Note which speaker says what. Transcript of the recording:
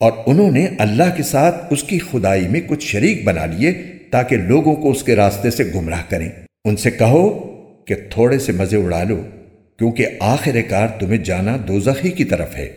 Speaker 1: اور انہوں نے اللہ کے ساتھ اس کی خدائی میں کچھ شریک بنا لیے تاکہ لوگوں کو اس کے راستے سے گمراہ کریں۔ ان سے کہو کہ تھوڑے سے مزے اڑا لو، کیونکہ آخر کار تمہیں جانا دوزخی کی طرف ہے۔